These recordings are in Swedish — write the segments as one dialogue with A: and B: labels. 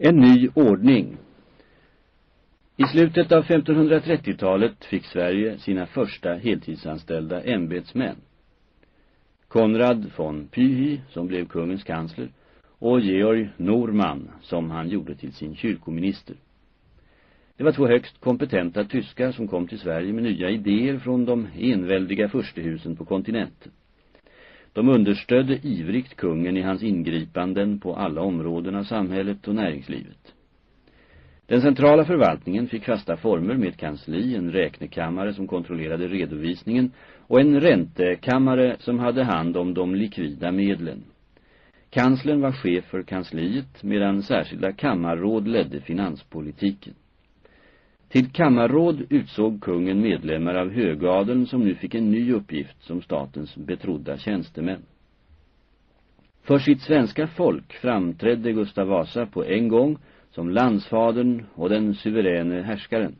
A: En ny ordning. I slutet av 1530-talet fick Sverige sina första heltidsanställda ämbetsmän. Konrad von Pyhy, som blev kungens kansler, och Georg Norman, som han gjorde till sin kyrkominister. Det var två högst kompetenta tyskar som kom till Sverige med nya idéer från de enväldiga furstehusen på kontinenten. De understödde ivrigt kungen i hans ingripanden på alla områden av samhället och näringslivet. Den centrala förvaltningen fick fasta former med ett kansli, en räknekammare som kontrollerade redovisningen och en räntekammare som hade hand om de likvida medlen. Kanslern var chef för kansliet medan särskilda kammarråd ledde finanspolitiken. Till kammarråd utsåg kungen medlemmar av högadeln som nu fick en ny uppgift som statens betrodda tjänstemän. För sitt svenska folk framträdde Gustav Vasa på en gång som landsfadern och den suveräne härskaren.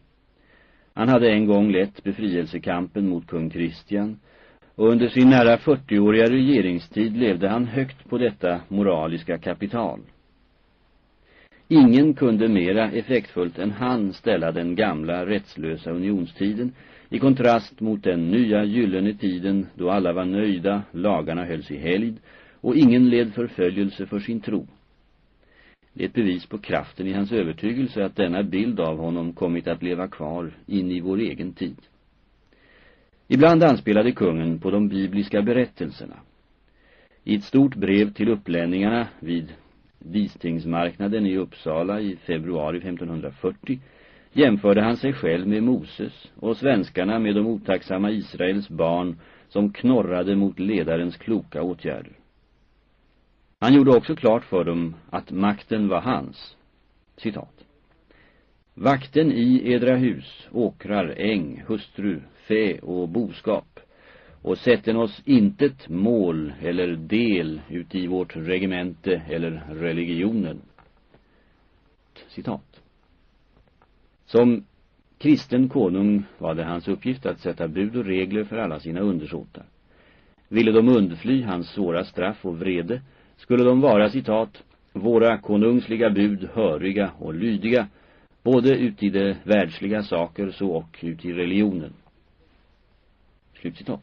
A: Han hade en gång lett befrielsekampen mot kung Kristian och under sin nära 40-åriga regeringstid levde han högt på detta moraliska kapital. Ingen kunde mera effektfullt än han ställa den gamla rättslösa unionstiden i kontrast mot den nya gyllene tiden då alla var nöjda, lagarna hölls i helgd och ingen led förföljelse för sin tro. Det är ett bevis på kraften i hans övertygelse att denna bild av honom kommit att leva kvar in i vår egen tid. Ibland anspelade kungen på de bibliska berättelserna. I ett stort brev till upplänningarna vid Vistingsmarknaden i Uppsala i februari 1540 jämförde han sig själv med Moses och svenskarna med de otacksamma Israels barn som knorrade mot ledarens kloka åtgärder. Han gjorde också klart för dem att makten var hans. Citat. Vakten i edra hus, åkrar, äng, hustru, fä och boskap och sätten oss intet mål eller del uti vårt regemente eller religionen. Citat. Som kristen konung var det hans uppgift att sätta bud och regler för alla sina undersåtar. Ville de undfly hans svåra straff och vrede skulle de vara, citat, våra konungsliga bud höriga och lydiga, både uti de världsliga saker så och uti religionen. Slutcitat.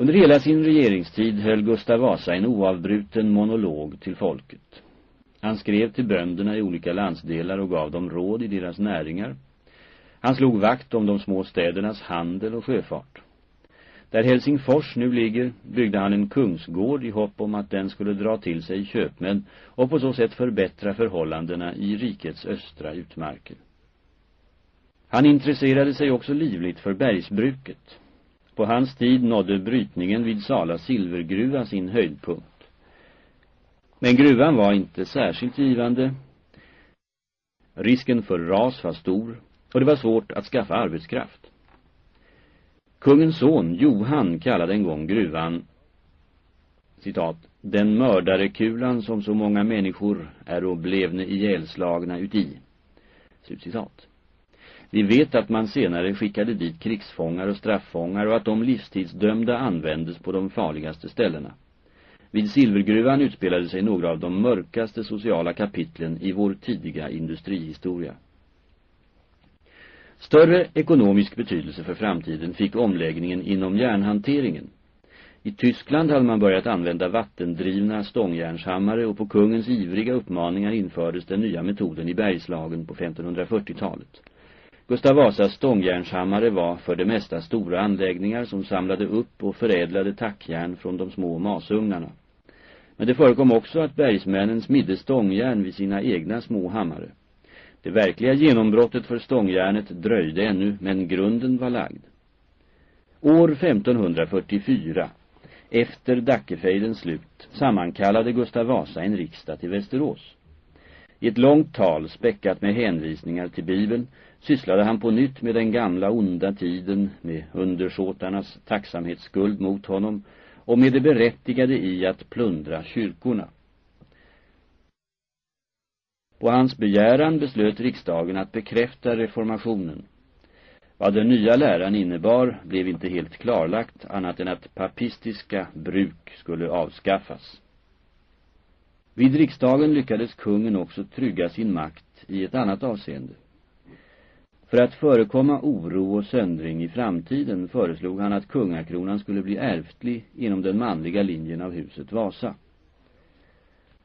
A: Under hela sin regeringstid höll Gustav Vasa en oavbruten monolog till folket. Han skrev till bönderna i olika landsdelar och gav dem råd i deras näringar. Han slog vakt om de små städernas handel och sjöfart. Där Helsingfors nu ligger byggde han en kungsgård i hopp om att den skulle dra till sig köpmän och på så sätt förbättra förhållandena i rikets östra utmarker. Han intresserade sig också livligt för bergsbruket. På hans tid nådde brytningen vid Sala silvergruva sin höjdpunkt. Men gruvan var inte särskilt givande. Risken för ras var stor och det var svårt att skaffa arbetskraft. Kungens son Johan kallade en gång gruvan citat, den mördarekulan som så många människor är och blevne ihjälslagna uti. Slutcitat. Vi vet att man senare skickade dit krigsfångar och strafffångar och att de livstidsdömda användes på de farligaste ställena. Vid Silvergruvan utspelade sig några av de mörkaste sociala kapitlen i vår tidiga industrihistoria. Större ekonomisk betydelse för framtiden fick omläggningen inom järnhanteringen. I Tyskland hade man börjat använda vattendrivna stångjärnshammare och på kungens ivriga uppmaningar infördes den nya metoden i Bergslagen på 1540-talet. Gustav Vasas stångjärnshammare var för det mesta stora anläggningar som samlade upp och förädlade tackjärn från de små masugnarna. Men det förekom också att bergsmännen smidde stångjärn vid sina egna små hammare. Det verkliga genombrottet för stångjärnet dröjde ännu, men grunden var lagd. År 1544, efter Dackefejdens slut, sammankallade Gustav Vasa en riksdag till Västerås. I ett långt tal späckat med hänvisningar till Bibeln sysslade han på nytt med den gamla onda tiden, med undersåtarnas tacksamhetsskuld mot honom och med det berättigade i att plundra kyrkorna. På hans begäran beslöt riksdagen att bekräfta reformationen. Vad den nya läran innebar blev inte helt klarlagt annat än att papistiska bruk skulle avskaffas. Vid riksdagen lyckades kungen också trygga sin makt i ett annat avseende. För att förekomma oro och söndring i framtiden föreslog han att kungakronan skulle bli ärftlig inom den manliga linjen av huset Vasa.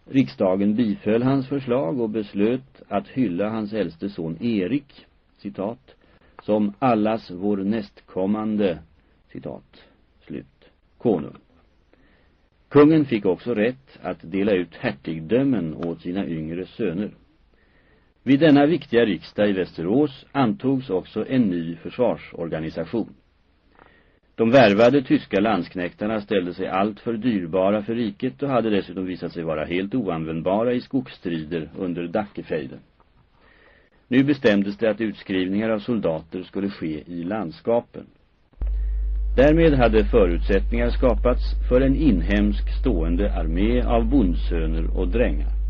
A: Riksdagen biföll hans förslag och beslöt att hylla hans äldste son Erik, citat, som allas vår nästkommande, citat, slut, konung. Kungen fick också rätt att dela ut hertigdömen åt sina yngre söner. Vid denna viktiga riksdag i Västerås antogs också en ny försvarsorganisation. De värvade tyska landsknäktarna ställde sig allt för dyrbara för riket och hade dessutom visat sig vara helt oanvändbara i skogsstrider under Dackefejden. Nu bestämdes det att utskrivningar av soldater skulle ske i landskapen. Därmed hade förutsättningar skapats för en inhemsk stående armé av bondsöner och drängar.